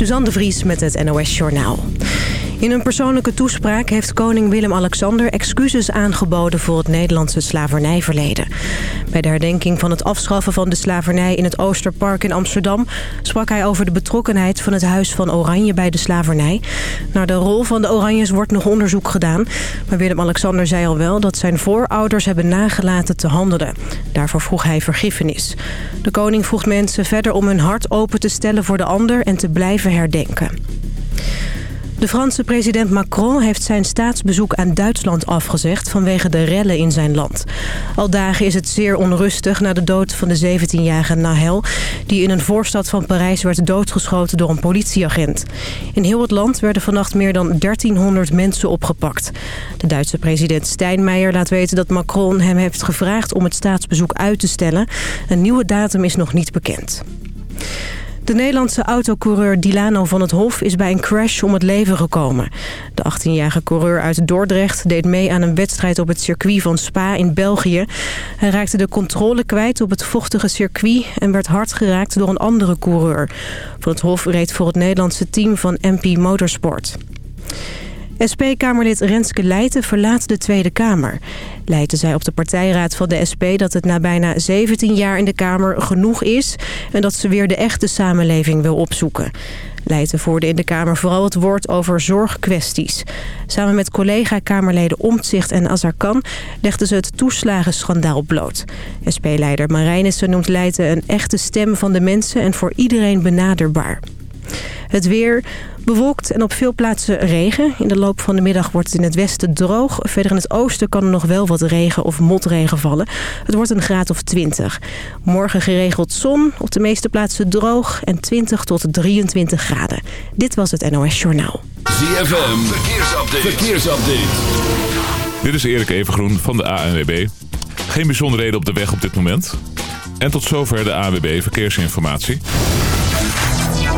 Suzanne de Vries met het NOS Journaal. In een persoonlijke toespraak heeft koning Willem-Alexander excuses aangeboden voor het Nederlandse slavernijverleden. Bij de herdenking van het afschaffen van de slavernij in het Oosterpark in Amsterdam sprak hij over de betrokkenheid van het Huis van Oranje bij de slavernij. Naar de rol van de Oranjes wordt nog onderzoek gedaan. Maar Willem-Alexander zei al wel dat zijn voorouders hebben nagelaten te handelen. Daarvoor vroeg hij vergiffenis. De koning vroeg mensen verder om hun hart open te stellen voor de ander en te blijven herdenken. De Franse president Macron heeft zijn staatsbezoek aan Duitsland afgezegd vanwege de rellen in zijn land. Al dagen is het zeer onrustig na de dood van de 17-jarige Nahel... die in een voorstad van Parijs werd doodgeschoten door een politieagent. In heel het land werden vannacht meer dan 1300 mensen opgepakt. De Duitse president Steinmeier laat weten dat Macron hem heeft gevraagd om het staatsbezoek uit te stellen. Een nieuwe datum is nog niet bekend. De Nederlandse autocoureur Dilano van het Hof is bij een crash om het leven gekomen. De 18-jarige coureur uit Dordrecht deed mee aan een wedstrijd op het circuit van Spa in België. Hij raakte de controle kwijt op het vochtige circuit en werd hard geraakt door een andere coureur. Van het Hof reed voor het Nederlandse team van MP Motorsport. SP-Kamerlid Renske Leijten verlaat de Tweede Kamer. Leijten zei op de partijraad van de SP dat het na bijna 17 jaar in de Kamer genoeg is... en dat ze weer de echte samenleving wil opzoeken. Leijten voerde in de Kamer vooral het woord over zorgkwesties. Samen met collega-Kamerleden Omtzigt en Azarkan legden ze het toeslagenschandaal bloot. SP-leider Marijnissen noemt Leijten een echte stem van de mensen en voor iedereen benaderbaar. Het weer bewolkt en op veel plaatsen regen. In de loop van de middag wordt het in het westen droog. Verder in het oosten kan er nog wel wat regen of motregen vallen. Het wordt een graad of 20. Morgen geregeld zon, op de meeste plaatsen droog en 20 tot 23 graden. Dit was het NOS Journaal. ZFM, verkeersupdate. verkeersupdate. Dit is Erik Evengroen van de ANWB. Geen bijzonderheden op de weg op dit moment. En tot zover de ANWB Verkeersinformatie.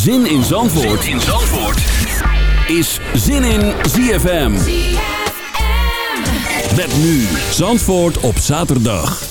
Zin in Zandvoort, zin in Zandvoort. is Zin in ZFM. ZFM. Met nu Zandvoort op zaterdag.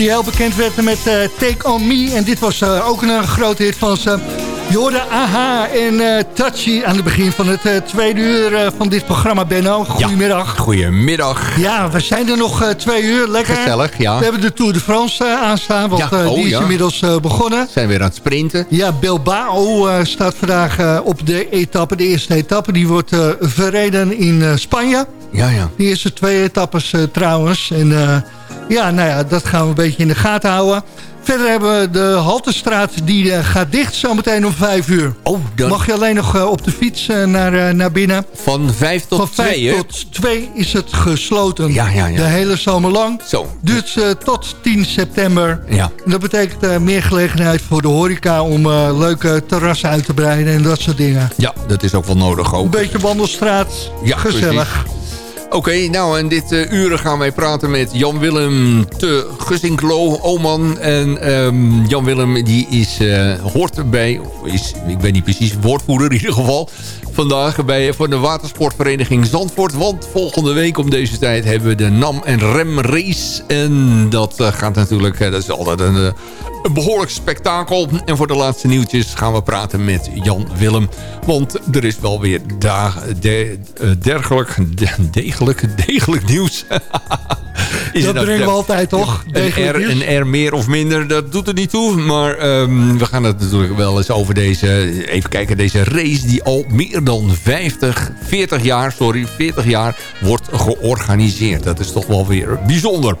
Die heel bekend werd met uh, Take On Me. En dit was uh, ook een grote hit van ze. Jorde Aha en uh, Touchy aan het begin van het tweede uur van dit programma, Benno. Goedemiddag. Ja, goedemiddag. Ja, we zijn er nog twee uur. Lekker. Gezellig, ja. We hebben de Tour de France aanstaan, want ja. oh, die is ja. inmiddels begonnen. Zijn weer aan het sprinten. Ja, Bilbao staat vandaag op de etappe, de eerste etappe. Die wordt verreden in Spanje. Ja, ja. Die eerste twee etappes trouwens. En ja, nou ja, dat gaan we een beetje in de gaten houden. Verder hebben we de Haltestraat, die uh, gaat dicht zometeen om vijf uur. Oh, dan... Mag je alleen nog uh, op de fiets uh, naar, naar binnen. Van vijf tot Van vijf twee, tot twee is het gesloten. Ja, ja, ja. De hele zomer lang. Zo. Duurt tot 10 september. Ja. En dat betekent meer gelegenheid voor de horeca om leuke terrassen uit te breiden en dat soort dingen. Ja, dat is ook wel nodig ook. Een beetje wandelstraat. Ja, Gezellig. Precies. Oké, nou en dit uh, uren gaan wij praten met Jan-Willem te Gussinklo, Oman. En um, Jan-Willem die is, uh, hoort bij, is, ik weet niet precies, woordvoerder in ieder geval... vandaag bij, voor de watersportvereniging Zandvoort. Want volgende week om deze tijd hebben we de NAM en Rem race. En dat gaat natuurlijk, dat is altijd een, een behoorlijk spektakel. En voor de laatste nieuwtjes gaan we praten met Jan Willem. Want er is wel weer de, dergelijk, de, degelijk, degelijk nieuws. is dat nou brengen we altijd, toch? Een R, een R meer of minder, dat doet er niet toe. Maar um, we gaan het natuurlijk wel eens over deze... Even kijken, deze race die al meer dan 50, 40 jaar, sorry, 40 jaar wordt georganiseerd. Dat is toch wel weer bijzonder.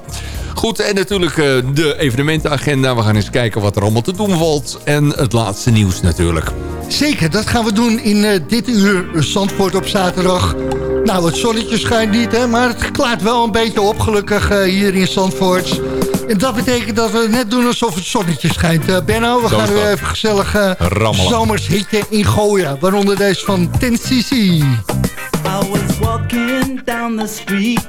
Goed, en natuurlijk uh, de evenementenagenda. We gaan eens kijken wat er allemaal te doen valt. En het laatste nieuws natuurlijk. Zeker, dat gaan we doen in uh, dit uur Zandvoort op zaterdag. Nou, het zonnetje schijnt niet, hè, maar het klaart wel een beetje op, gelukkig uh, hier in Zandvoort. En dat betekent dat we net doen alsof het zonnetje schijnt. Uh, Benno, we Zo gaan dat. even gezellig uh, Rammelen. zomershitje ingooien. Waaronder deze van 10cc. I was walking down the street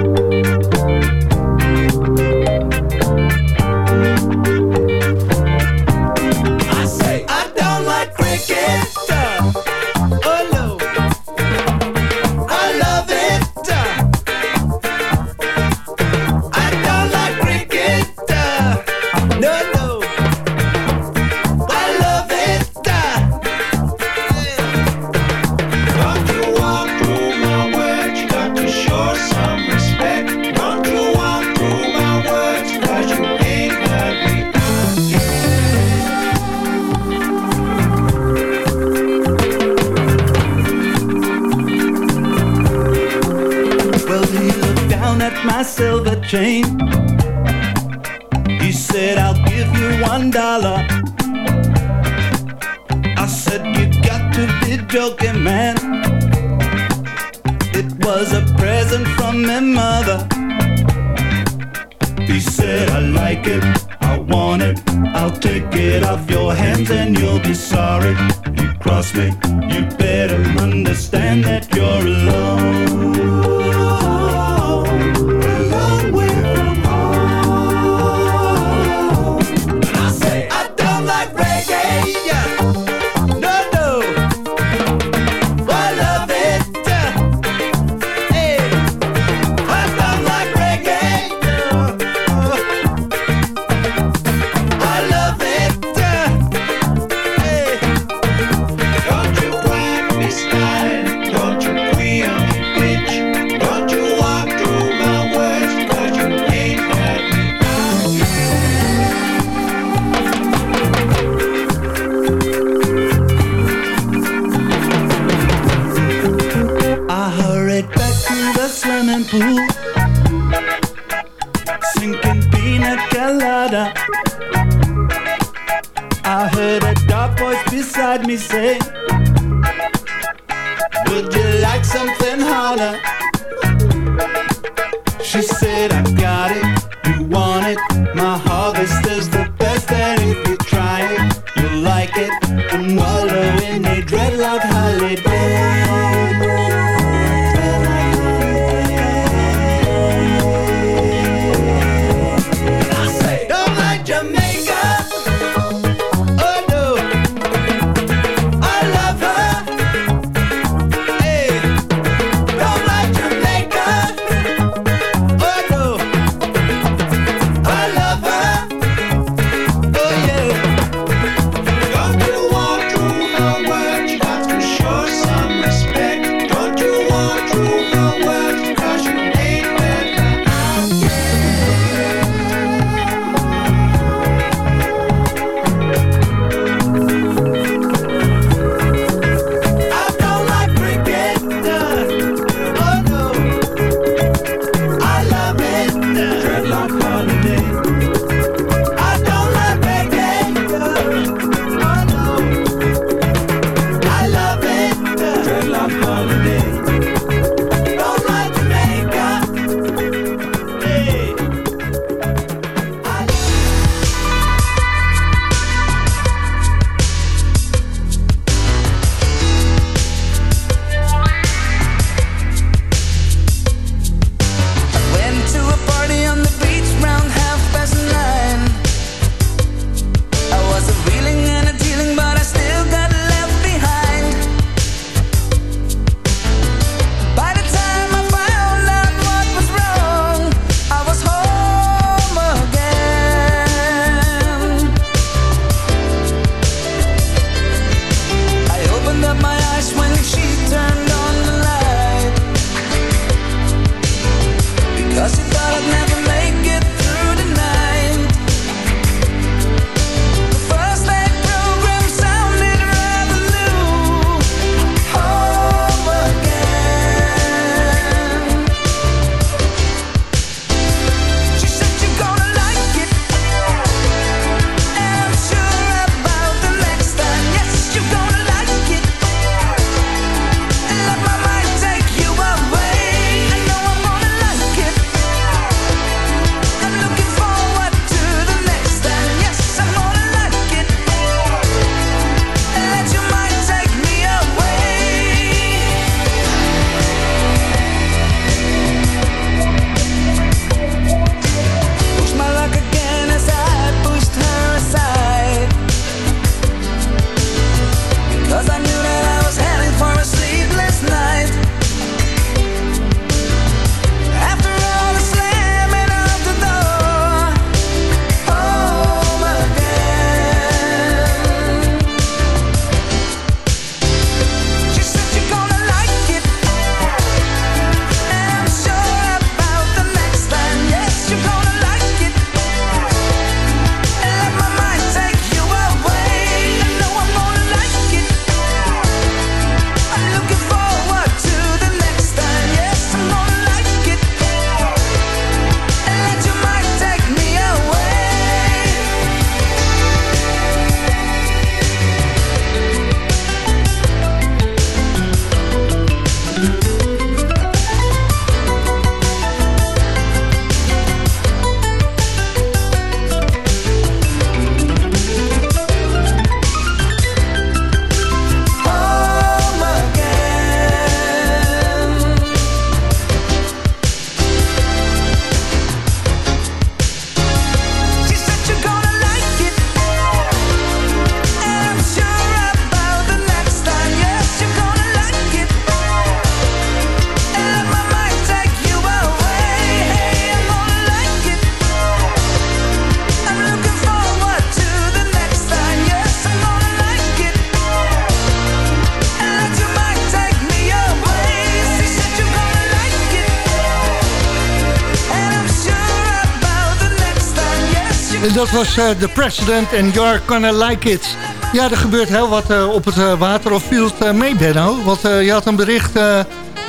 dat was eh, The President and You're Gonna Like It. Ja, er gebeurt heel wat eh, op het eh, water of eh, mee, Benno? Want eh, je had een bericht eh,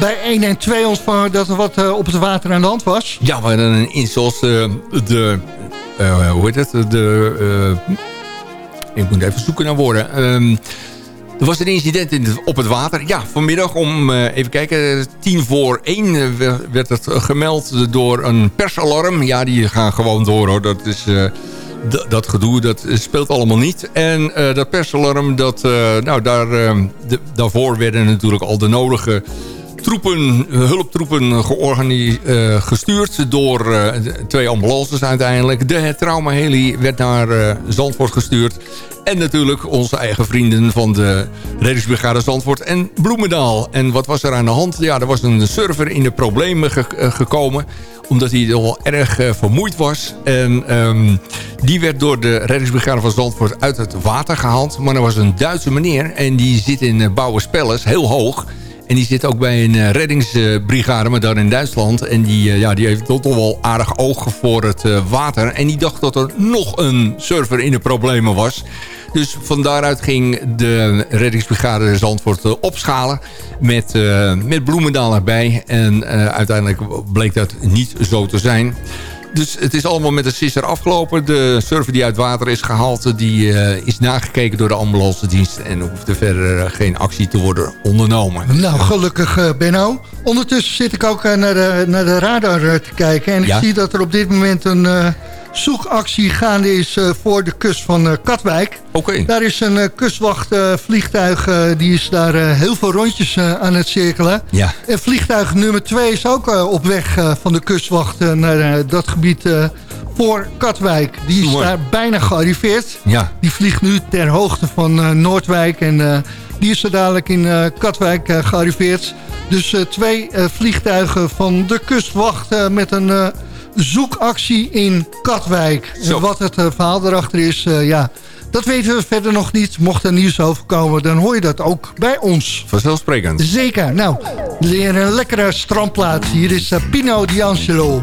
bij 1 en 2 ontvangen dat er wat eh, op het water aan de hand was. Ja, we hadden een insos de, de eh, hoe heet het? De, eh, ik moet even zoeken naar woorden. Ehm, er was een incident in op het water. Ja, vanmiddag om, eh, even kijken, tien voor één eh, werd- het gemeld door een persalarm. Ja, die gaan gewoon door hoor. Dat is... eh, dat gedoe, dat speelt allemaal niet. En eh, dat persalarm, dat, eh, nou, daar, eh, de- daarvoor werden natuurlijk al de nodige troepen, hulptroepen gestuurd door eh, twee ambulances uiteindelijk. De traumaheli werd naar eh, Zandvoort gestuurd. En natuurlijk onze eigen vrienden van de reddingsbrigade Zandvoort en Bloemendaal. En wat was er aan de hand? Ja, er was een server in de problemen eh, gekomen omdat hij al erg vermoeid was. En ehm, die werd door de reddingsbrigade van Zandvoort uit het water gehaald. Maar er was een Duitse meneer en die zit in uh, heel hoog. En die zit ook bij een eh, reddingsbrigade, maar dan in Duitsland. En die, eh, ja, die heeft toch wel aardig oog voor het eh, water. En die dacht dat er nog een server in de problemen was. Dus van daaruit ging de reddingsbrigade Zandvoort opschalen met, eh, met Bloemendaal erbij. En uiteindelijk bleek dat niet zo te zijn. Dus het is allemaal met een sisser afgelopen. De surfer die uit water is gehaald, die eh, is nagekeken door de ambulance dienst. En er hoeft er verder eh, geen actie te worden ondernomen. Nou, gelukkig eh, Benno. Ondertussen zit ik ook naar, de, naar de radar te kijken. En ik Ja. zie dat er op dit moment een zoekactie gaande is eh, voor de kust van eh, Katwijk. Oké. Daar is een kustwachtvliegtuig, die is daar eh, heel veel rondjes eh, aan het cirkelen. Ja. En vliegtuig nummer 2 is ook eh, op weg eh, van de kustwacht eh, naar eh, dat gebied eh, voor Katwijk. Die is daar bijna gearriveerd. Ja. Die vliegt nu ter hoogte van eh, Noordwijk en eh, die is zo dadelijk in eh, Katwijk eh, gearriveerd. Dus eh, twee eh, vliegtuigen van de kustwacht eh, met een eh, zoekactie in Katwijk. En wat het eh, verhaal daarachter is, eh, ja, dat weten we verder nog niet. Mocht er nieuws overkomen, dan hoor je dat ook bij ons. Vanzelfsprekend. Zeker. Nou, weer een lekkere strandplaats. Hier is eh, Pino D'Angelo.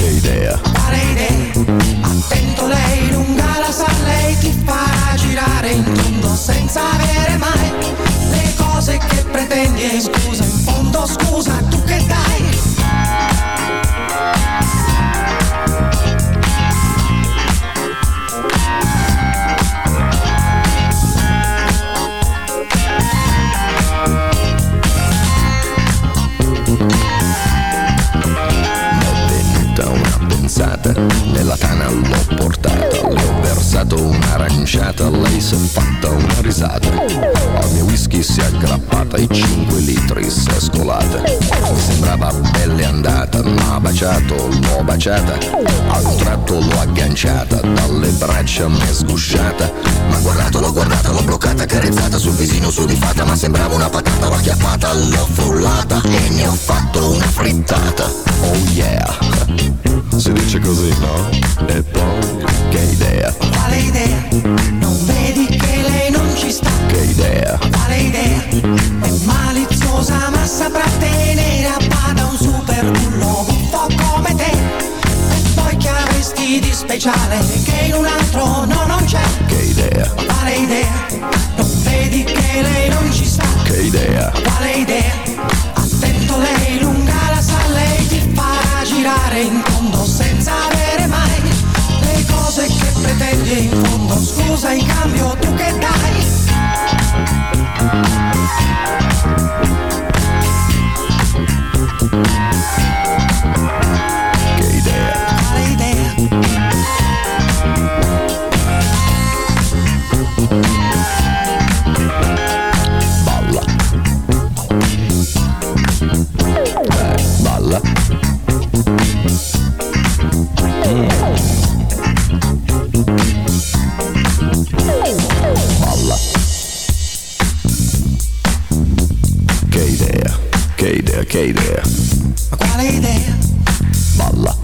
Che idea Quale idea? Attento lei lunga la sa lei ti farà girare in tondo senza avere mai le cose che pretendi e scusa in fondo scusa tu che dai l'ho baciata. A un tratto l'ho agganciata, dalle braccia mi è sgusciata. Ma guardato, l'ho guardata, l'ho bloccata, carezzata sul visino sudifata, ma sembrava una patata, l'ho acchiappata, l'ho frullata e ne ho fatto una frittata. Oh yeah, si dice così, no? E poi, che idea, Quale idea? Non vedi che lei non ci sta? che idea, Quale idea? Speciale che in un altro no non c'è che idea, Quale idea? Non vedi che lei non ci sta? che idea, Quale idea? Attento lei lunga la sa lei ti farà girare in tondo senza avere mai le cose che pretendi in fondo scusa in cambio tu che dai idea, che idea. Ma quale idea? Balla.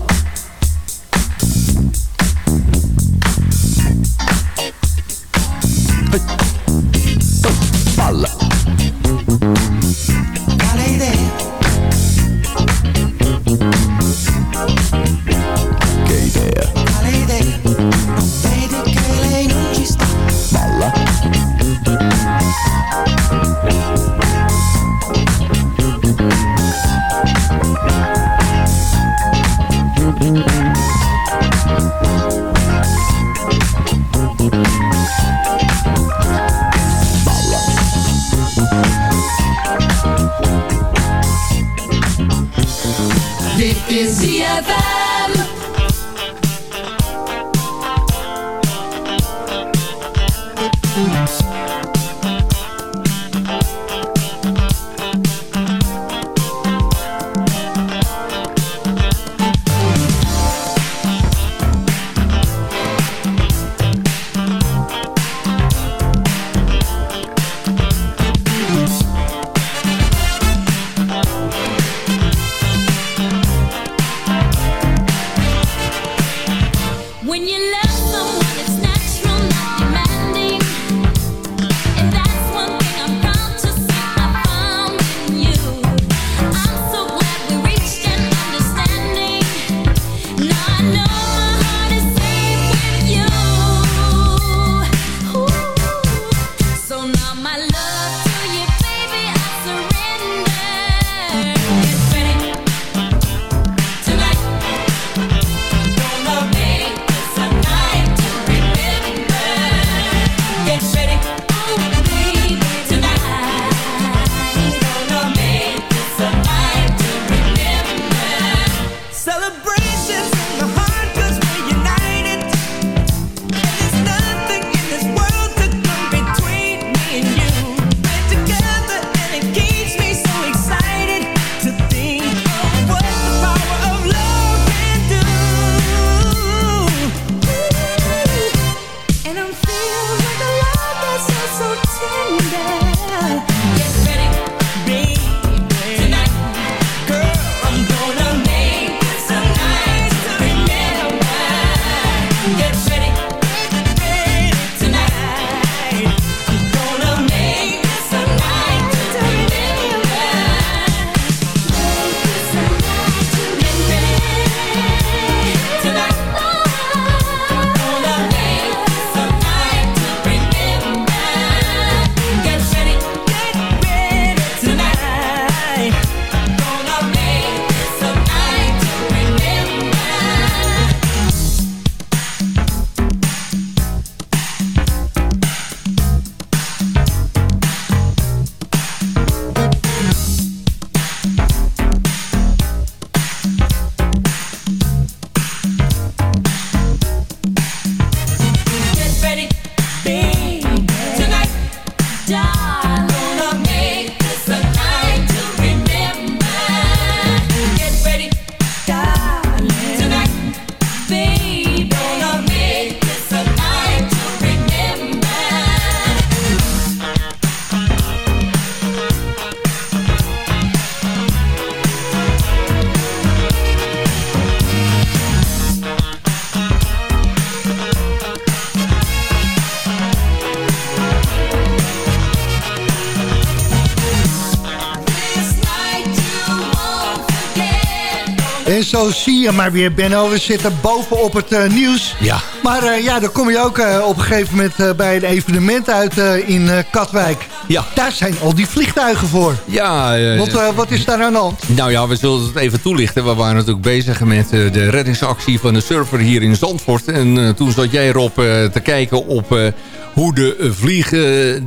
Zo zie je maar weer, Benno. We zitten bovenop het eh, nieuws. Ja. Maar eh, ja, dan kom je ook eh, op een gegeven moment bij een evenement uit in Katwijk. Ja. Daar zijn al die vliegtuigen voor. Ja, Want wat is daar aan de hand? Nou ja, we zullen het even toelichten. We waren natuurlijk bezig met de reddingsactie van de surfer hier in Zandvoort. En toen zat jij erop te kijken op hoe de eh, vliegen,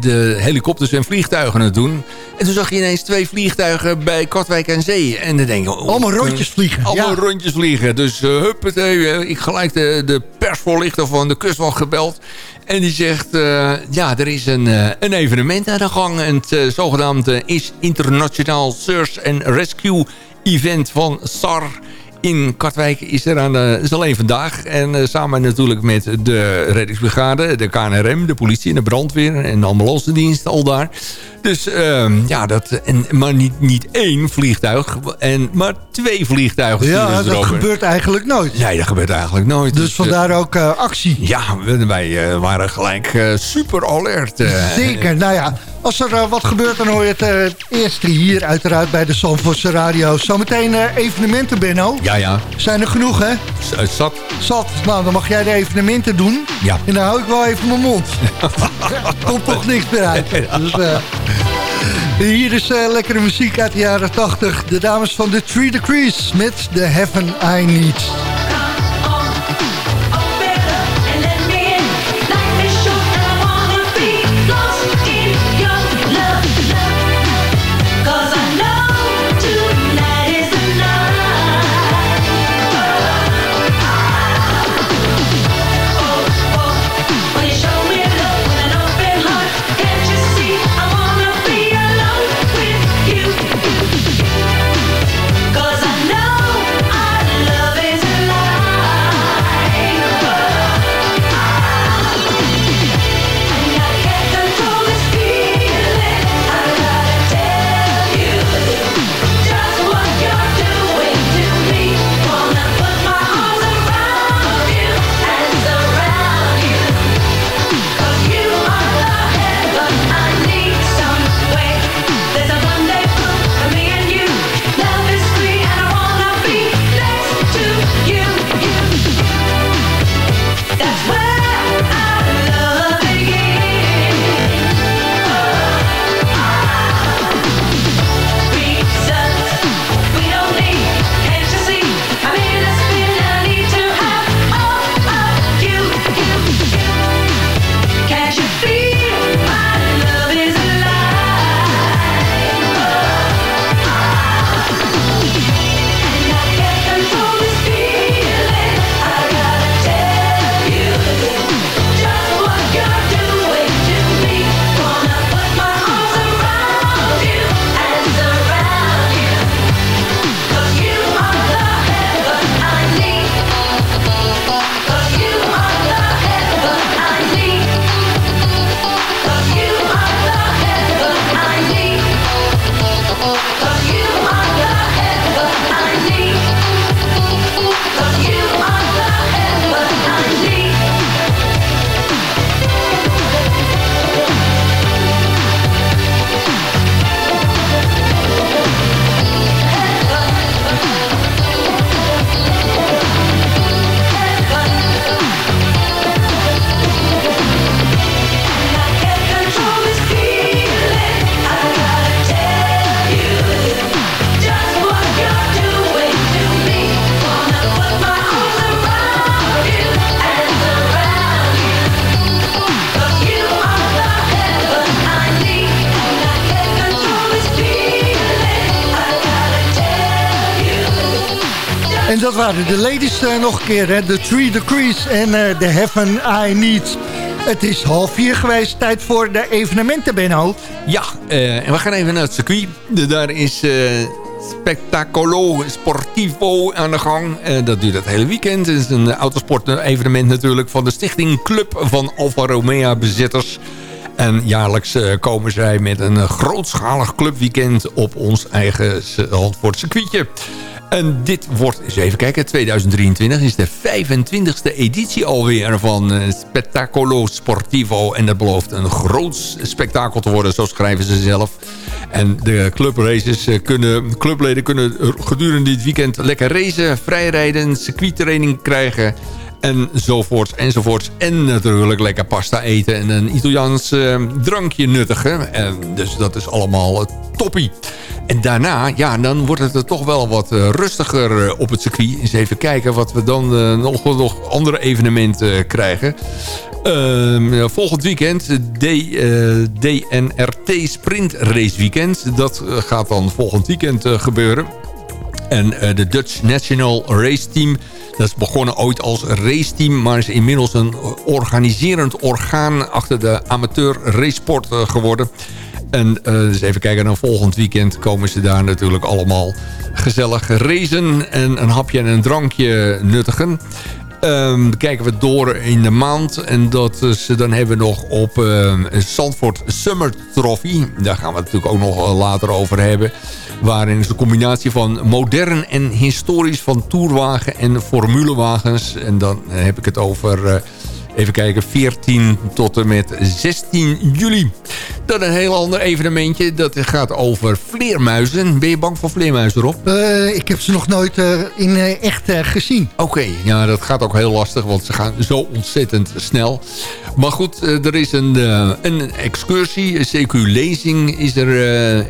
de helikopters en vliegtuigen het doen. En toen zag je ineens twee vliegtuigen bij Katwijk aan Zee. En dan denk je... oh, Allemaal rondjes vliegen, Allemaal ja. rondjes vliegen. Dus uh, huppatee, eh, ik gelijk de, de persvoorlichter van de kustwacht gebeld. En die zegt, ja, er is een, een evenement aan de gang. En het zogenaamde is Internationaal Search and Rescue Event van SAR in Katwijk is er aan de, is alleen vandaag. En uh, samen natuurlijk met de reddingsbrigade, de KNRM, de politie en de brandweer en de ambulance dienst al daar. Dus uh, ja, dat, en, maar niet, niet één vliegtuig, en, maar twee vliegtuigen. Ja, dat gebeurt eigenlijk nooit. Nee, dat gebeurt eigenlijk nooit. Dus, dus vandaar ook uh, actie. Ja, wij uh, waren gelijk uh, super alert. Zeker, nou ja. Als er wat gebeurt, dan hoor je het eerste hier uiteraard bij de Zandvoortse Radio. Zometeen evenementen, Benno. Ja, ja. Zijn er genoeg, hè? Z zat. Zat. Nou, dan mag jij de evenementen doen. Ja. En dan hou ik wel even mijn mond. Komt toch niks meer uit. Dus, hier is uh, lekkere muziek uit de jaren 80. De dames van The Three Degrees met The Heaven I Need. De ladies eh, nog een keer, hè? The Three Degrees en eh, The Heaven I Need. Het is half vier geweest, tijd voor de evenementen, Benno. Ja, eh, en we gaan even naar het circuit. De- daar is Spectacolo Sportivo aan de gang. Dat duurt het hele weekend. Het is een autosport-evenement natuurlijk van de stichting Club van Alfa Romeo bezitters. En jaarlijks komen zij met een grootschalig clubweekend op ons eigen Handvoort circuitje. En dit wordt, eens even kijken, 2023 is de 25e editie alweer van eh, Spectacolo Sportivo. En dat belooft een groot spektakel te worden, zo schrijven ze zelf. En de clubraces eh, kunnen, clubleden kunnen gedurende dit weekend lekker racen, vrijrijden, circuittraining krijgen enzovoorts, enzovoorts. En natuurlijk lekker pasta eten en een Italiaans eh, drankje nuttigen. En dus dat is allemaal toppie. En daarna, ja, dan wordt het er toch wel wat eh, rustiger eh, op het circuit. Eens even kijken wat we dan eh, nog, nog andere evenementen krijgen. Ehm, volgend weekend, D, eh, DNRT Sprint Race Weekend. Dat gaat dan volgend weekend gebeuren. En eh, de Dutch National Race Team... dat is begonnen ooit als raceteam... maar is inmiddels een organiserend orgaan... achter de amateur racesport eh, geworden. En eh, dus even kijken, dan volgend weekend komen ze daar natuurlijk allemaal gezellig racen... en een hapje en een drankje nuttigen. Ehm, kijken we door in de maand. En dat is, dan hebben we nog op uh, Zandvoort Summer Trophy. Daar gaan we het natuurlijk ook nog later over hebben. Waarin is een combinatie van modern en historisch van toerwagen en formulewagens. En dan heb ik het over... eh, Even kijken, 14 tot en met 16 juli. Dan een heel ander evenementje. Dat gaat over vleermuizen. Ben je bang voor vleermuizen, Rob? Eh, ik heb ze nog nooit eh, in eh, echt gezien. Oké, ja, dat gaat ook heel lastig, want ze gaan zo ontzettend snel. Maar goed, er is een, een excursie, een CQ-lezing is er,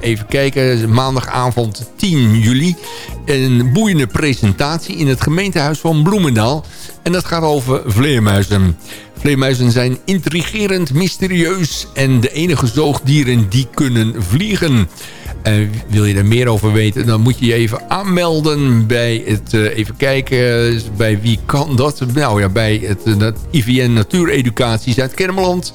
even kijken, maandagavond 10 juli. Een boeiende presentatie in het gemeentehuis van Bloemendaal. En dat gaat over vleermuizen. Vleermuizen zijn intrigerend, mysterieus en de enige zoogdieren die kunnen vliegen. En wil je er meer over weten, dan moet je je even aanmelden bij het, eh, even kijken, bij wie kan dat? Nou ja, bij het eh, IVN Natuureducatie Zuid-Kennemerland.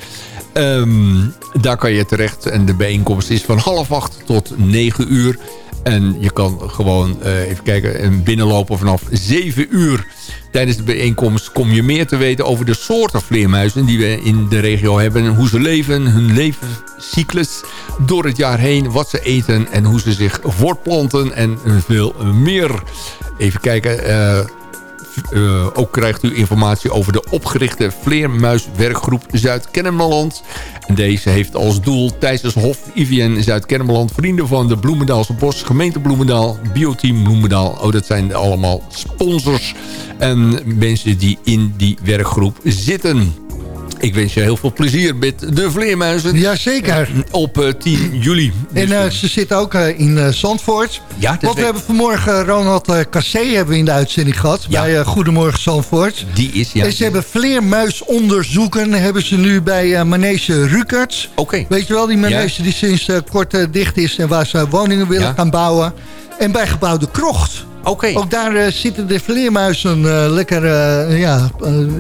Ehm, daar kan je terecht en de bijeenkomst is van half acht tot negen uur. En je kan gewoon, eh, even kijken, en binnenlopen vanaf 7 uur. Tijdens de bijeenkomst kom je meer te weten over de soorten vleermuizen die we in de regio hebben. Hoe ze leven, hun levenscyclus door het jaar heen, wat ze eten en hoe ze zich voortplanten en veel meer. Even kijken, eh, uh, ook krijgt u informatie over de opgerichte Vleermuiswerkgroep Zuid-Kennemerland. En deze heeft als doel tijdens Hof IVN Zuid-Kennemerland... vrienden van de Bloemendaalse Bos, gemeente Bloemendaal, Bioteam Bloemendaal. Oh, dat zijn allemaal sponsors en mensen die in die werkgroep zitten. Ik wens je heel veel plezier met de vleermuizen. Jazeker. Op eh, 10 juli. En Dus, eh, ze zitten ook eh, in eh, Zandvoort. Ja, dat Want we weet- hebben vanmorgen Ronald eh, Cassé hebben we in de uitzending gehad. Ja. Bij eh, Goedemorgen Zandvoort. die is, ja. En ze hebben vleermuisonderzoeken hebben ze nu bij eh, Manege Rukerts. Oké. Weet je wel, die manege die sinds eh, kort eh, dicht is... en waar ze woningen willen Ja. gaan bouwen. En bij gebouw De Krocht. Oké. Ook daar eh, zitten de vleermuizen eh, lekker... eh, ja,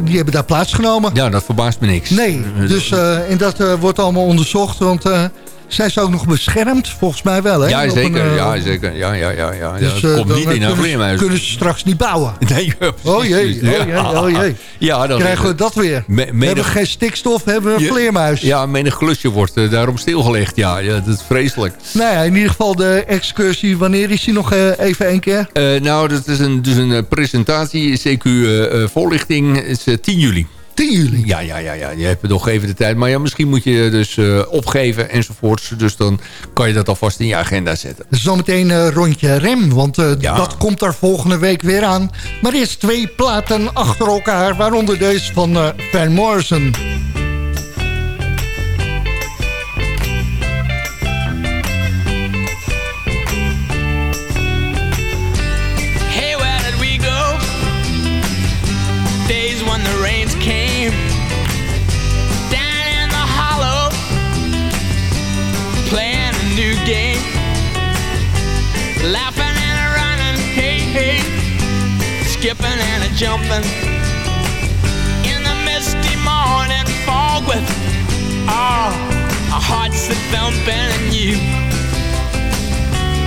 die hebben daar plaatsgenomen. Ja, dat verbaast me niks. Nee, dus, en dat wordt allemaal onderzocht. Want zijn ze ook nog beschermd? Volgens mij wel, hè? Ja, zeker. een, eh, ja, zeker. Ja, ja, ja. ja. dus, dat eh, komt niet in een vleermuis. kunnen ze straks niet bouwen. Nee, Oh precies. jee, oh jee, oh jee, oh jee. Ja, dan Krijgen we dat weer? Me- we menig- hebben geen stikstof, hebben we een vleermuis. Ja, menig klusje wordt eh, daarom stilgelegd. Ja, ja, dat is vreselijk. Nou ja, in ieder geval de excursie. Wanneer is die nog even een keer? Nou, dat is een, dus een presentatie, CQ eh, eh, voorlichting, is eh, 10 juli. 10 juli. Ja, ja, ja, ja, je hebt nog even de tijd. Maar ja, misschien moet je dus eh, opgeven enzovoorts. Dus dan kan je dat alvast in je agenda zetten. Zometeen een rondje rem, want eh, Ja. dat komt er volgende week weer aan. Maar eerst twee platen achter elkaar, waaronder deze van eh Van Morrison. Jumping in the misty morning fog with ah, all our hearts that thumping and you,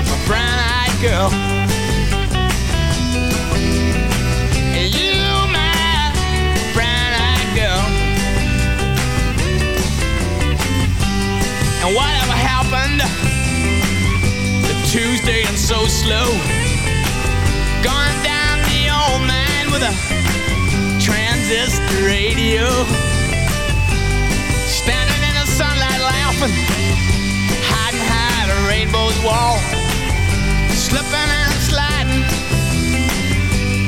my brown-eyed girl. You, my brown-eyed girl. And whatever happened to Tuesday and so slow? Gone with a transistor radio. Standing in the sunlight laughing, hiding behind a rainbow's wall. Slipping and sliding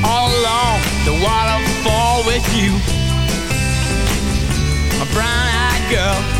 all along the waterfall with you. A brown-eyed girl.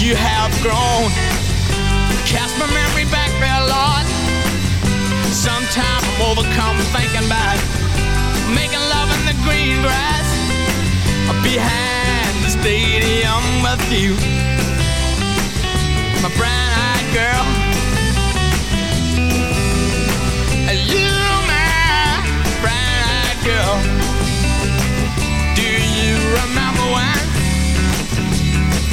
you have grown. Cast my memory back there, Lord. Sometimes I'm overcome thinking about making love in the green grass behind the stadium with you. My brown-eyed girl.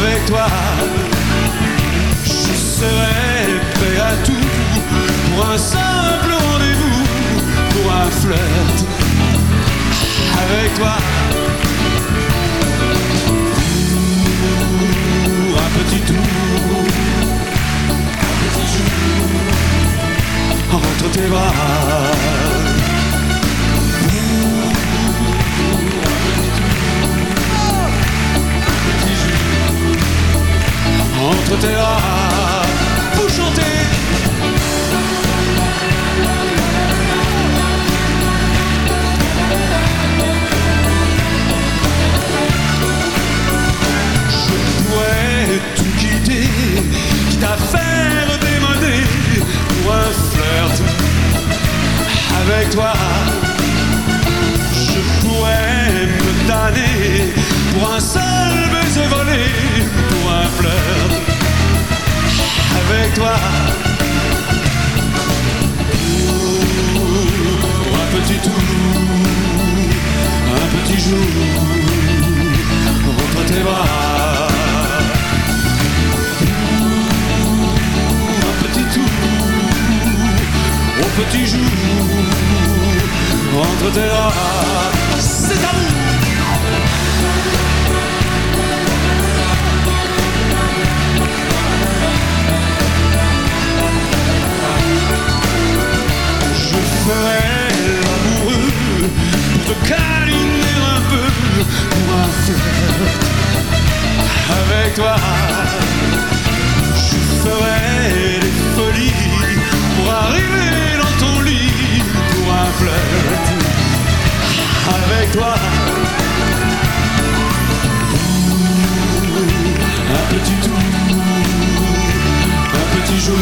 Avec toi, je serais prêt à tout. Pour un simple rendez-vous, pour un flirt avec toi. Pour un petit tour, un petit jour entre tes bras. Chanter. Je pourrais tout quitter, quitte à faire pour un flirt avec toi. Je pourrais me damner pour un seul baiser volé, pour un flirt avec toi. Pour un petit tour, un petit jour entre tes bras. Un petit tour au petit jour entre tes bras. Câliner un peu pour un avec toi. Je ferai des folies pour arriver dans ton lit pour un flirt avec toi. Un petit tour jour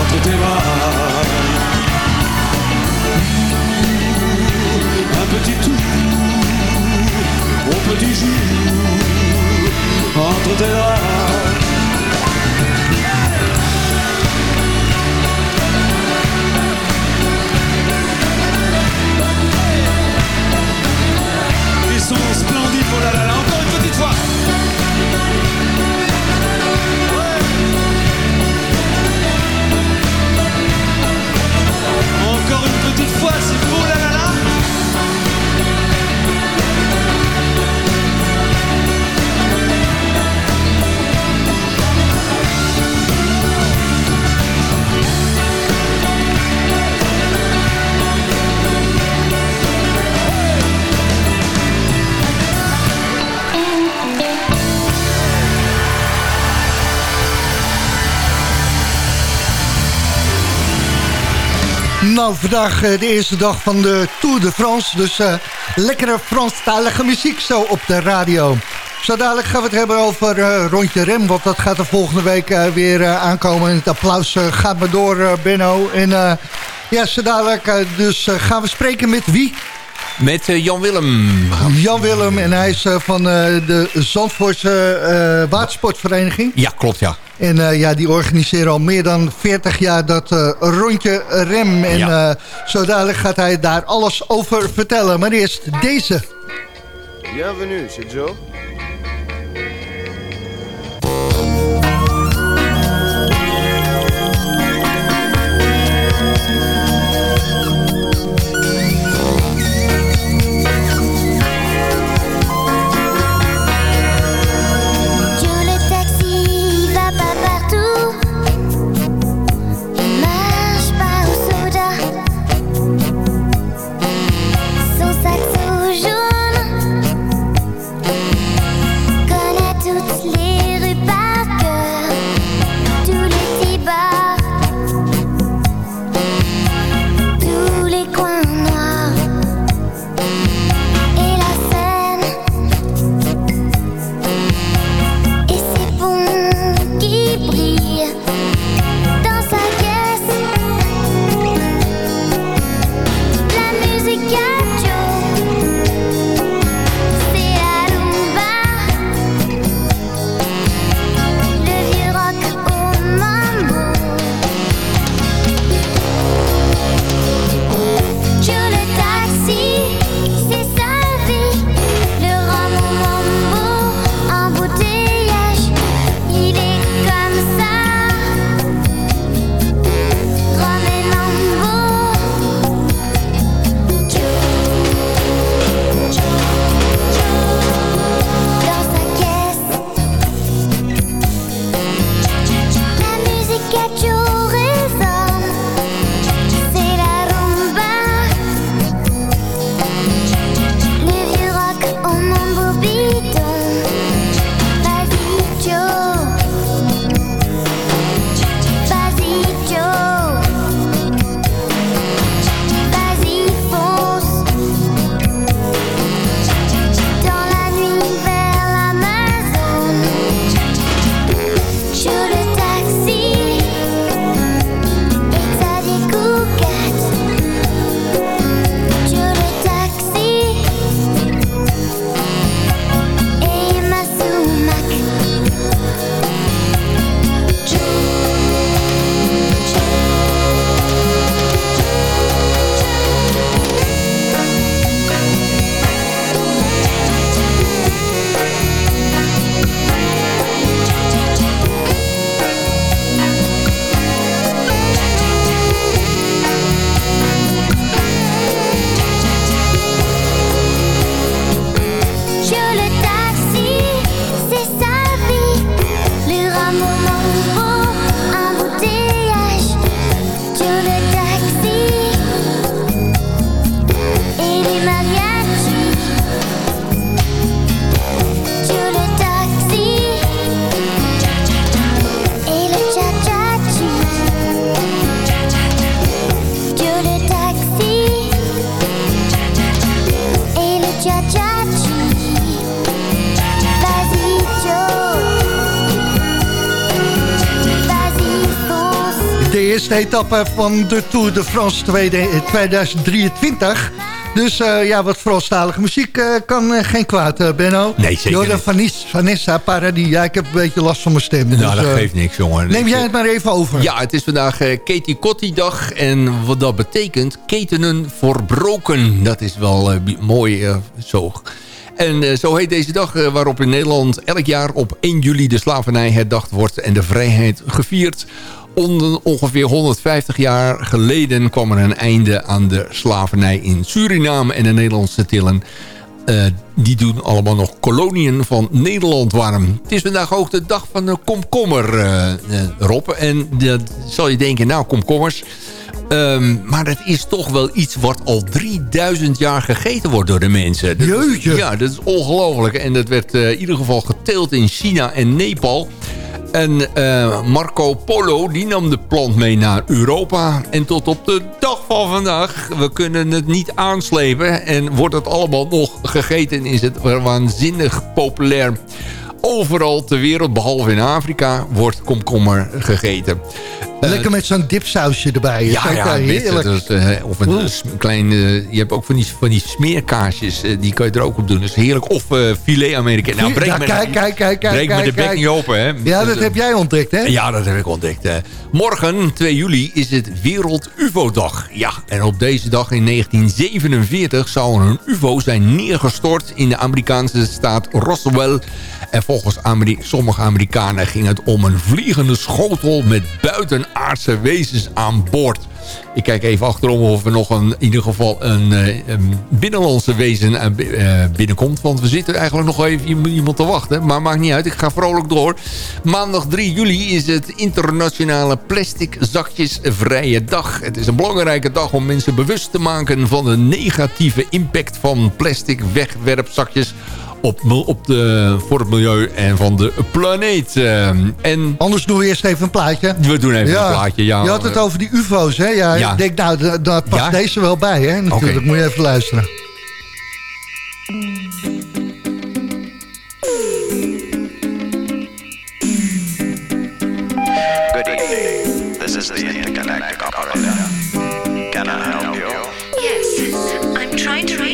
entre tes bras. Petit tour au petit jour entre tes bras. Nou, vandaag eh, de eerste dag van de Tour de France. Dus eh, lekkere Franstalige muziek zo op de radio. Zo dadelijk gaan we het hebben over eh, Rondje Rem. Want dat gaat er volgende week weer aankomen. En het applaus gaat maar door, Benno. En ja, zo dadelijk dus gaan we spreken met wie? Met Jan Willem. Jan Willem. En hij is van de Zandvoortse Watersportvereniging. Ja, klopt ja. En eh, ja, die organiseren al meer dan 40 jaar dat eh, rondje rem. En Ja. eh, zo dadelijk gaat hij daar alles over vertellen. Maar eerst deze. Bienvenue, c'est Joe. Joe eerste etappe van de Tour de France tweede- 2023. Dus eh, ja, wat Franstalige muziek eh, kan eh, geen kwaad, eh, Benno. Nee, zeker Jordan niet. Vanis, Vanessa Paradis. Ja, ik heb een beetje last van mijn stem. Nou, dus, dat eh, geeft niks, jongen. Neem jij het maar even over. Ja, het is vandaag eh, Katie Kotti dag. En wat dat betekent, ketenen verbroken. Dat is wel eh, mooi eh, zo. En eh, zo heet deze dag eh, waarop in Nederland elk jaar op 1 juli de slavernij herdacht wordt en de vrijheid gevierd. Onder ongeveer 150 jaar geleden kwam er een einde aan de slavernij in Suriname en de Nederlandse Tillen. Eh, die doen allemaal nog koloniën van Nederland warm. Het is vandaag ook de dag van de komkommer, eh, Rob. En dat zal je denken, nou, komkommers... Ehm, maar het is toch wel iets wat al 3000 jaar gegeten wordt door de mensen. Dat- Jeetje. Ja, dat is ongelooflijk. En dat werd in ieder geval geteeld in China en Nepal. En eh, Marco Polo die nam de plant mee naar Europa. En tot op de dag van vandaag, we kunnen het niet aanslepen. En wordt het allemaal nog gegeten, is het waanzinnig populair. Overal ter wereld, behalve in Afrika, wordt komkommer gegeten. Eh, Lekker met zo'n dipsausje erbij. ja, ja, heerlijk. dat eh, of een klein... eh, je hebt ook van die, van die smeerkaarsjes, eh, die kan je er ook op doen. Dat is heerlijk. Of filet Amerikaan. Nou, breek Ja, me, kijk, kijk, kijk, kijk, breek me de kijk, bek kijk. niet open, hè. Ja, dat heb jij ontdekt, hè? ja, dat heb ik ontdekt. Morgen, 2 juli, is het Wereld UFO-dag. Ja, en op deze dag in 1947 zou een UFO zijn neergestort... in de Amerikaanse staat Roswell. En volgens Ameri- sommige Amerikanen ging het om een vliegende schotel... met buitenaardse wezens aan boord. Ik kijk even achterom of er nog een, in ieder geval een, eh, een binnenlandse wezen eh, eh, binnenkomt. Want we zitten eigenlijk nog even iem- iemand te wachten. Maar maakt niet uit, ik ga vrolijk door. Maandag 3 juli is het internationale plastic zakjesvrije dag. Het is een belangrijke dag om mensen bewust te maken van de negatieve impact van plastic wegwerpzakjes op, op de, voor het milieu en van de planeet. Eh, en Anders doen we eerst even een plaatje. we doen even een plaatje. Ja, je had het over die ufo's, hè? Ja, Ja. Ik denk, nou, da- daar past deze wel bij, hè? Natuurlijk, moet je even luisteren.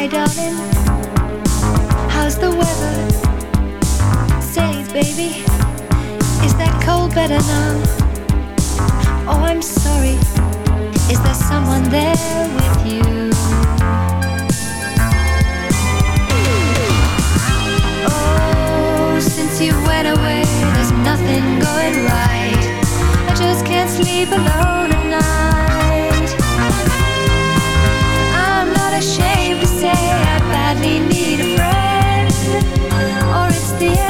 Hi, darling. How's the weather? Say, baby, is that cold better now? Oh, I'm sorry. Is there someone there with you? Oh, since you went away, there's nothing going right. I just can't sleep alone at night. I'm not ashamed say I badly need a friend, or it's the end.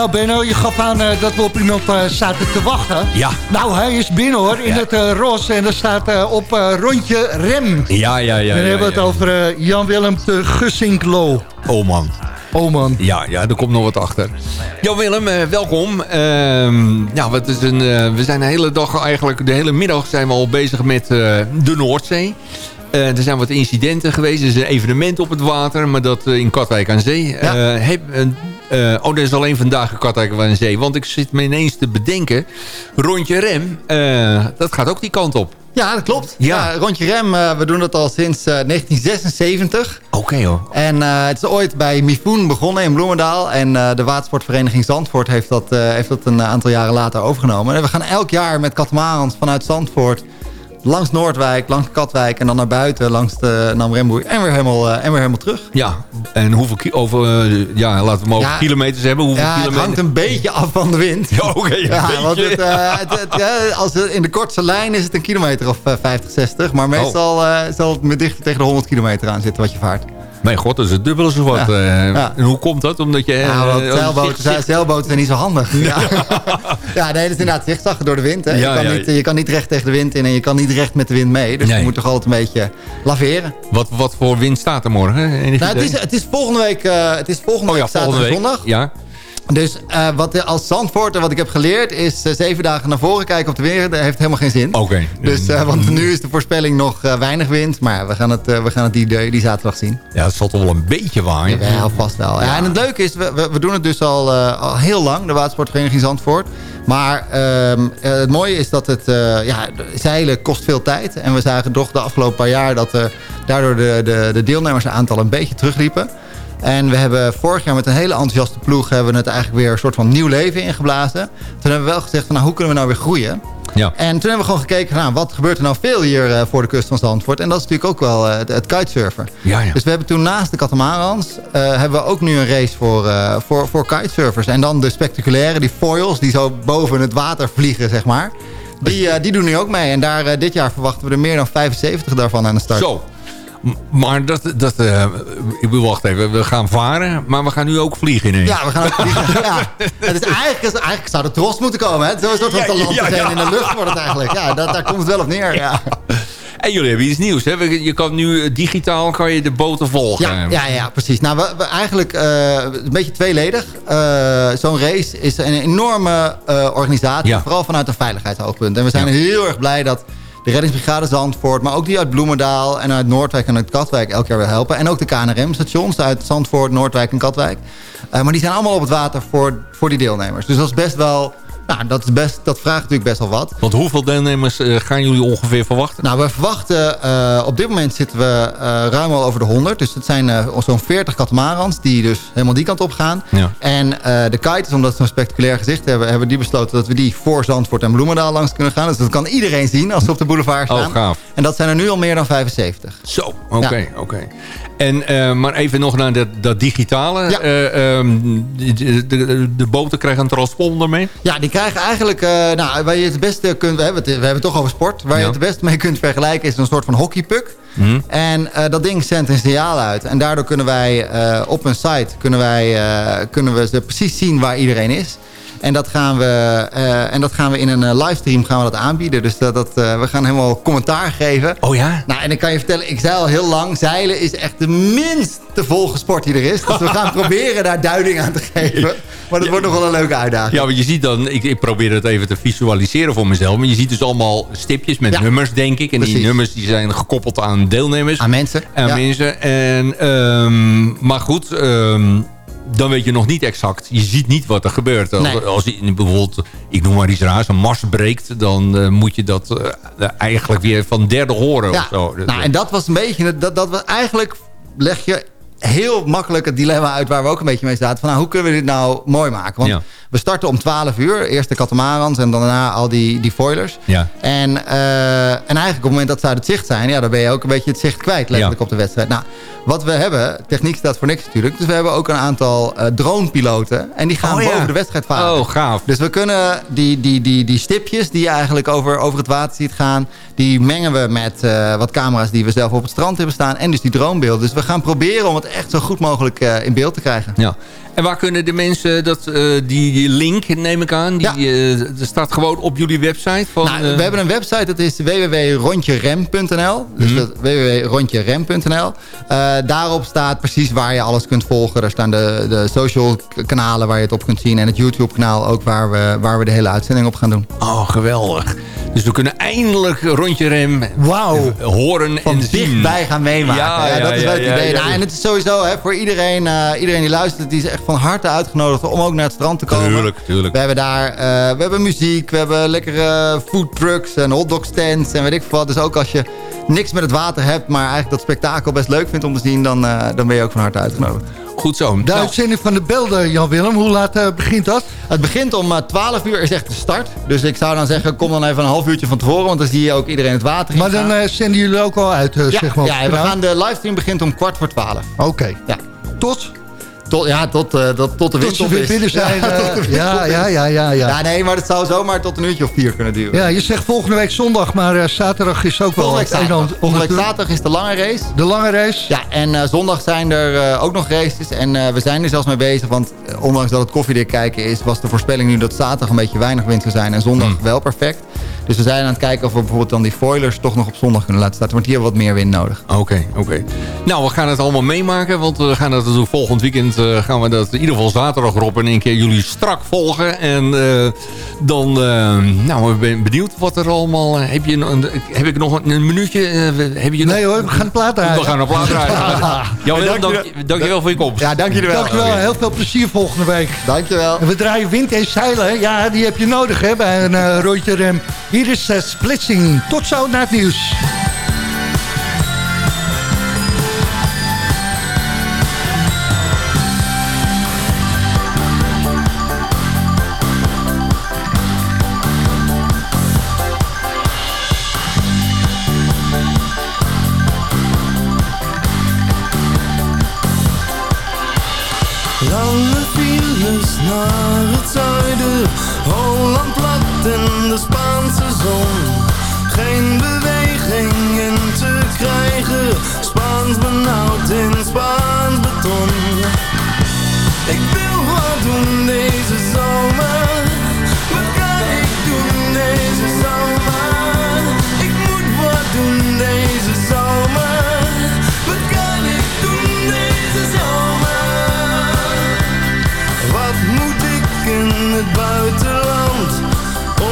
Nou Benno, je gaf aan eh, dat we op iemand eh, zaten te wachten. Ja. Nou, hij is binnen hoor, in het eh roze. En er staat op rondje rem. Ja, ja, ja. Dan ja, hebben we ja. het over Jan-Willem te Gussinklo. Oh man. Oh man. Ja, ja, er komt nog wat achter. Jan Willem, welkom. Ehm, ja, wat is een, we zijn de hele dag, eigenlijk de hele middag zijn we al bezig met de Noordzee. Er zijn wat incidenten geweest. Er is een evenement op het water, maar dat in Katwijk aan Zee. Heb, eh, oh, dat is alleen vandaag in Katwijk aan Zee. Want ik zit me ineens te bedenken. Rondje Rem, eh, dat gaat ook die kant op. Ja, dat klopt. Ja. Ja. rondje rem, eh, we doen dat al sinds eh, 1976. Oké hoor. En het is ooit bij Mifoen begonnen in Bloemendaal. En de watersportvereniging Zandvoort heeft dat, heeft dat een aantal jaren later overgenomen. En we gaan elk jaar met katamarans vanuit Zandvoort... langs Noordwijk, langs Katwijk en dan naar buiten... langs de Namremboei en weer helemaal, eh, en weer helemaal terug. Ja, en hoeveel over, eh, ja, laten we maar over Ja. kilometers hebben. Hoeveel Ja, het hangt een beetje af van de wind. Ja, oké, ja, want het, eh, het, het, ja, als het in de kortste lijn is het een kilometer of eh, 50, 60. Maar meestal eh, zal het met dichter tegen de 100 kilometer aan zitten wat je vaart. Mijn god, dat is het dubbele zo wat. Ja. eh. Ja. En hoe komt dat? Omdat je... Ja, eh, want oh, zeilboten, zijn- zeilboten zijn niet zo handig. Ja, ja nee, dat is inderdaad zichtzaggen door de wind. Hè. Je, kan niet, je kan niet recht tegen de wind in en je kan niet recht met de wind mee. Dus Nee. je moet toch altijd een beetje laveren. Wat, wat voor wind staat er morgen? Nou, het, is, het is volgende week, eh, het is volgende oh week zaterdag zondag. Ja. Dus eh, wat als Zandvoorter, wat ik heb geleerd, is eh, zeven dagen naar voren kijken op de weer. Dat heeft helemaal geen zin. Oké. Dus, eh, want nu is de voorspelling nog weinig wind. Maar we gaan het, we gaan het die, die, zaterdag zien. Ja, het zal toch wel een beetje waaien. Ja, vast wel. Ja, en het leuke is, we, we, doen het dus al, al heel lang, de watersportvereniging Zandvoort. Maar ehm, eh, het mooie is dat het, ja, zeilen kost veel tijd. En we zagen toch de afgelopen paar jaar dat daardoor de, de, de deelnemersaantallen een beetje terugliepen. En we hebben vorig jaar met een hele enthousiaste ploeg... hebben we het eigenlijk weer een soort van nieuw leven ingeblazen. Toen hebben we wel gezegd van nou, hoe kunnen we nou weer groeien? Ja. En toen hebben we gewoon gekeken nou, wat gebeurt er nou veel hier eh, voor de kust van Zandvoort. En dat is natuurlijk ook wel eh, het, het kitesurfen. Ja, ja. Dus we hebben toen naast de catamarans... eh, hebben we ook nu een race voor, voor, voor kitesurfers. En dan de spectaculaire, die foils... die zo boven het water vliegen, zeg maar. Die, die doen nu ook mee. En daar, dit jaar verwachten we er meer dan 75 daarvan aan de start. Zo. Maar dat, dat eh, ik wil wacht even, we gaan varen, maar we gaan nu ook vliegen ineens. Ja, we gaan ook vliegen. ja. Het is eigenlijk, eigenlijk zou de tros moeten komen. Hè? Een soort van talent ja, in de lucht wordt het eigenlijk. Ja, dat, daar komt het wel op neer. Ja. En jullie hebben iets nieuws, hè? Je kan nu eh, digitaal kan je de boten volgen. Ja, ja, ja, precies. Nou, we, we eigenlijk eh, een beetje tweeledig. Zo'n race is een enorme organisatie, Ja. vooral vanuit een veiligheidsoogpunt. En we zijn heel erg blij dat de reddingsbrigade Zandvoort... maar ook die uit Bloemendaal en uit Noordwijk en uit Katwijk elk jaar weer helpen. En ook de KNRM-stations uit Zandvoort, Noordwijk en Katwijk. Eh, maar die zijn allemaal op het water voor, voor die deelnemers. Dus dat is best wel... Nou, dat, is best, dat vraagt natuurlijk best wel wat. Want hoeveel deelnemers eh, gaan jullie ongeveer verwachten? Nou, we verwachten... eh, op dit moment zitten we eh, ruim al over de 100. Dus het zijn zo'n 40 katamarans die dus helemaal die kant op gaan. Ja. En de kiters, omdat ze zo'n spectaculair gezicht hebben... hebben die besloten dat we die voor Zandvoort en Bloemendaal langs kunnen gaan. Dus dat kan iedereen zien als ze op de boulevard Oh, staan. gaaf. En dat zijn er nu al meer dan 75. Zo, oké, Ja. oké. En, eh, maar even nog naar dat, dat digitale. Ja. Eh, ehm, de, de, de, boten krijgen een transponder mee? Ja, die krijgen eigenlijk... eh, nou, waar je het beste kunt... We hebben het, we hebben het toch over sport. Waar Ja. je het beste mee kunt vergelijken is een soort van hockeypuck. Hm? En dat ding zendt een signaal uit. En daardoor kunnen wij op een site kunnen wij, kunnen we ze precies zien waar iedereen is. En dat gaan we, eh, en dat gaan we in een eh, livestream gaan we dat aanbieden. Dus dat, dat, eh, we gaan helemaal commentaar geven. Oh ja? Nou, en ik kan je vertellen, ik zei al heel lang... zeilen is echt de minst te volgen sport die er is. Dus we gaan proberen daar duiding aan te geven. Maar dat wordt nog wel een leuke uitdaging. Ja, want je ziet dan, ik, ik probeer het even te visualiseren voor mezelf. Maar je ziet dus allemaal stipjes met Ja. nummers, denk ik. En die nummers die zijn gekoppeld aan deelnemers. Aan mensen. Aan Ja. mensen. En, ehm, maar goed, ehm, dan weet je nog niet exact. Je ziet niet wat er gebeurt. Als, Nee. als bijvoorbeeld, ik noem maar iets raars, een mars breekt... dan eh, moet je dat eh, eigenlijk weer van derde horen Ja, of zo. Dus, nou, en dat was een beetje... Dat, dat was eigenlijk leg je heel makkelijk het dilemma uit... waar we ook een beetje mee zaten. Van, nou, hoe kunnen we dit nou mooi maken? Want Ja. we starten om 12 uur. Eerst de katamarans en daarna al die, die foilers. Ja. En, eh, en eigenlijk op het moment dat ze uit het zicht zijn... Ja, dan ben je ook een beetje het zicht kwijt letterlijk Ja. op de wedstrijd. Nou, wat we hebben... Techniek staat voor niks natuurlijk. Dus we hebben ook een aantal eh dronepiloten. En die gaan Oh, boven de wedstrijd varen. Oh, gaaf. Dus we kunnen die, die, die, die stipjes die je eigenlijk over, over het water ziet gaan... die mengen we met eh, wat camera's die we zelf op het strand hebben staan... en dus die dronebeelden. Dus we gaan proberen om het echt zo goed mogelijk eh, in beeld te krijgen. Ja. En waar kunnen de mensen dat, eh, die, link, neem ik aan, die eh, dat staat gewoon op jullie website? Van, Nou, eh, we hebben een website, dat is www.rondjerem.nl. Dus dat www.rondjerem.nl. Eh, daarop staat precies waar je alles kunt volgen. Daar staan de, de social kanalen waar je het op kunt zien. En het YouTube kanaal ook waar we, waar we de hele uitzending op gaan doen. Oh, geweldig. Dus we kunnen eindelijk Rondje Rem horen Van en zien. dichtbij gaan meemaken. Ja, Ja, ja, dat is ja, wel het ja, idee. ja. Nou, en het is sowieso hè, voor iedereen, eh, iedereen die luistert... die is echt van harte uitgenodigd om ook naar het strand te komen. Tuurlijk, tuurlijk. We hebben daar eh, we hebben muziek, we hebben lekkere food trucks en hotdog stands en weet ik veel wat. Dus ook als je niks met het water hebt, maar eigenlijk dat spektakel best leuk vindt om te zien... dan, eh, dan ben je ook van harte uitgenodigd. Goed zo. De uitzending van de beelden, Jan-Willem, hoe laat eh, begint dat? Het begint om eh, 12 uur, is echt de start. Dus ik zou dan zeggen, kom dan even een half uurtje van tevoren... want dan zie je ook iedereen het water in Maar dan eh, zenden jullie ook al uit, ja, zeg maar. ja, we gaan de livestream begint om kwart voor 12. Oké. Ja. Tot? Tot, ja, tot, eh, tot, tot de Tot op weer binnen zijn, eh, tot de wind ja, is. ja, ja, ja, ja. Ja, nee, maar het zou zomaar tot een uurtje of vier kunnen duren. Ja, je zegt volgende week zondag, maar eh, zaterdag is ook wel... Volgende en zaterdag. Volgende week zaterdag is de lange race. De lange race? Ja, en eh, zondag zijn er eh, ook nog races. En eh, we zijn er zelfs mee bezig. Want eh, ondanks dat het koffiedik kijken is... was de voorspelling nu dat zaterdag een beetje weinig wind zou zijn. En zondag Hmm. wel perfect. Dus we zijn aan het kijken of we bijvoorbeeld dan die foilers... toch nog op zondag kunnen laten staan. Want hier hebben we wat meer wind nodig. Oké, oké. Nou, we gaan het allemaal meemaken. Want we gaan dat dus volgend weekend eh, gaan we dat in ieder geval zaterdag erop in één keer jullie strak volgen. En eh, dan, eh, nou, ik ben benieuwd wat er allemaal... heb, je een, een- heb ik nog een, een minuutje? heb je nog... Nee hoor, we gaan plaat draaien. We gaan een plaat draaien. Jan Willem, Dank dank, dankjewel voor je komst. Ja, dank jullie wel. Dankjewel, heel veel plezier volgende week. Dankjewel. En we draaien wind en zeilen. Ja, die heb je nodig hè, bij een rem. Hier is uh, Splitsing. Tot zo naar het nieuws. Lange files naar het zuiden, Holland plat in de Geen beweging in te krijgen, Spaans benauwd in Spaans beton. Ik wil wat doen deze zomer, wat kan ik doen deze zomer? Ik moet wat doen deze zomer, wat kan ik doen deze zomer? Wat moet ik in het buitenland?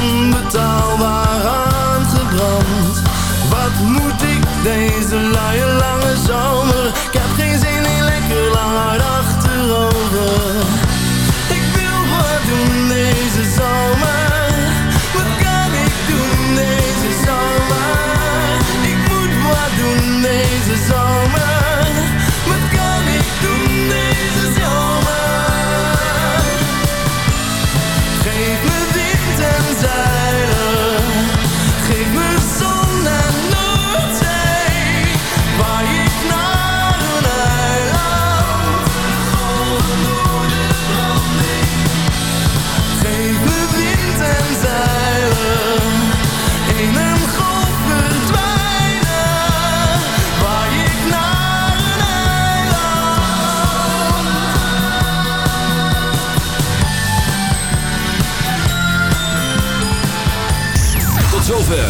Onbetaalbaar aangebrand. Wat moet ik deze luie lange zomer? Ik heb geen